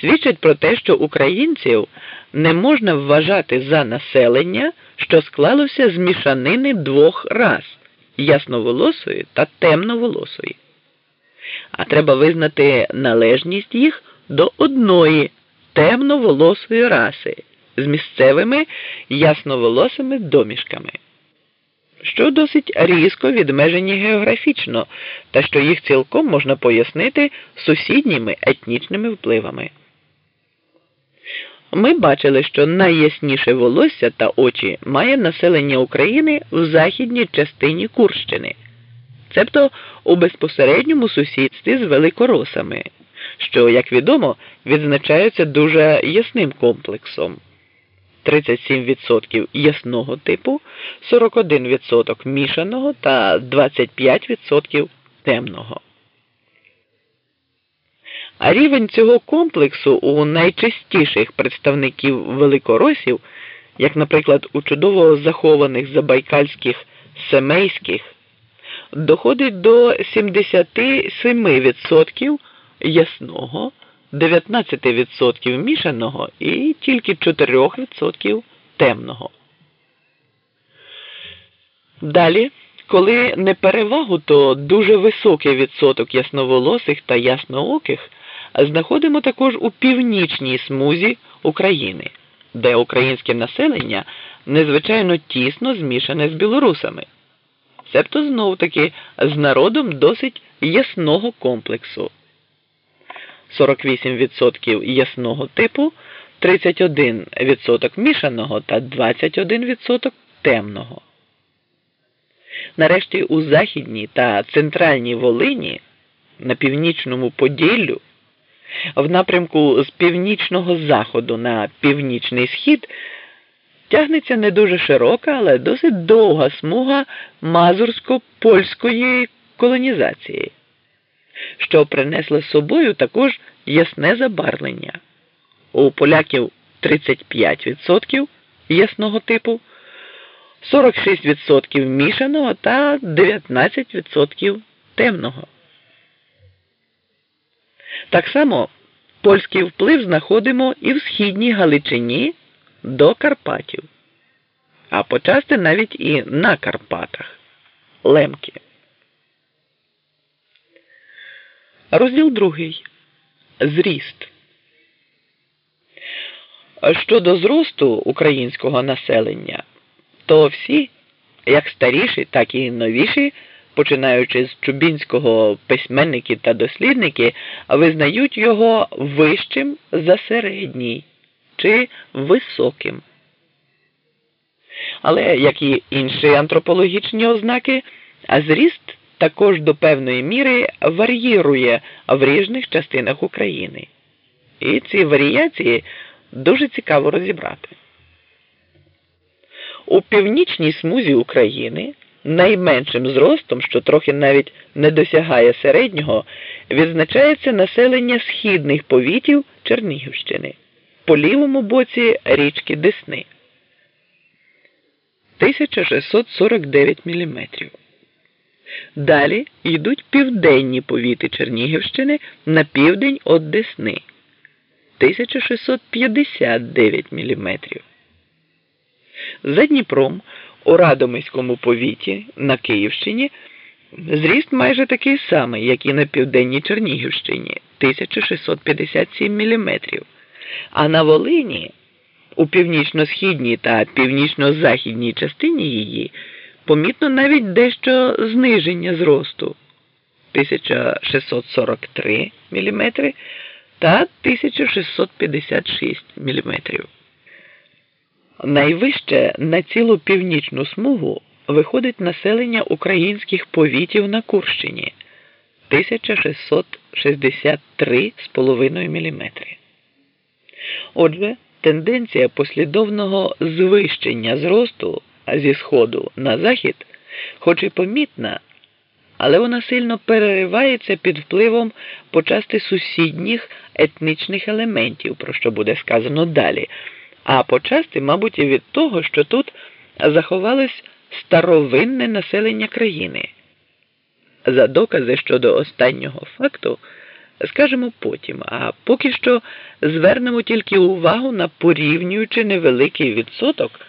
свідчать про те, що українців не можна вважати за населення, що склалося з мішанини двох рас ясноволосої та темноволосої. А треба визнати належність їх до одної темноволосої раси з місцевими ясноволосими домішками, що досить різко відмежені географічно, та що їх цілком можна пояснити сусідніми етнічними впливами. Ми бачили, що найясніше волосся та очі має населення України в західній частині Курщини, цебто у безпосередньому сусідстві з великоросами, що, як відомо, відзначаються дуже ясним комплексом. 37% ясного типу, 41% мішаного та 25% темного. А рівень цього комплексу у найчастіших представників великоросів, як, наприклад, у чудово захованих забайкальських семейських, доходить до 77% ясного. 19% мішаного і тільки 4% темного. Далі, коли не перевагу, то дуже високий відсоток ясноволосих та яснооких знаходимо також у північній смузі України, де українське населення незвичайно тісно змішане з білорусами, себто знов таки з народом досить ясного комплексу. 48% ясного типу, 31% мішаного та 21% темного. Нарешті у Західній та центральній Волині на північному Поділлю в напрямку з північного заходу на північний схід тягнеться не дуже широка, але досить довга смуга мазурсько-польської колонізації що принесли з собою також ясне забарвлення. У поляків 35% ясного типу, 46% мішаного та 19% темного. Так само польський вплив знаходимо і в східній Галичині до Карпатів, а почасти навіть і на Карпатах Лемки. Розділ другий. Зріст. Щодо зросту українського населення, то всі, як старіші, так і новіші, починаючи з Чубінського письменники та дослідники, визнають його вищим за середній чи високим. Але як і інші антропологічні ознаки, зріст також до певної міри вар'їрує в різних частинах України. І ці варіації дуже цікаво розібрати. У північній смузі України найменшим зростом, що трохи навіть не досягає середнього, відзначається населення східних повітів Чернігівщини по лівому боці річки Десни 1649 міліметрів. Далі йдуть південні повіти Чернігівщини на південь від Десни 1659 мм. За Дніпром у Радомиському повіті на Київщині зріст майже такий самий, як і на південній Чернігівщині 1657 мм. А на Волині у північно-східній та північно-західній частині її помітно навіть дещо зниження зросту 1643 мм та 1656 мм. Найвище на цілу північну смугу виходить населення українських повітів на Курщині 1663,5 мм. Отже, тенденція послідовного звищення зросту зі сходу на захід, хоч і помітна, але вона сильно переривається під впливом почасти сусідніх етнічних елементів, про що буде сказано далі, а почасти, мабуть, і від того, що тут заховалось старовинне населення країни. За докази щодо останнього факту скажемо потім, а поки що звернемо тільки увагу на порівнюючи невеликий відсоток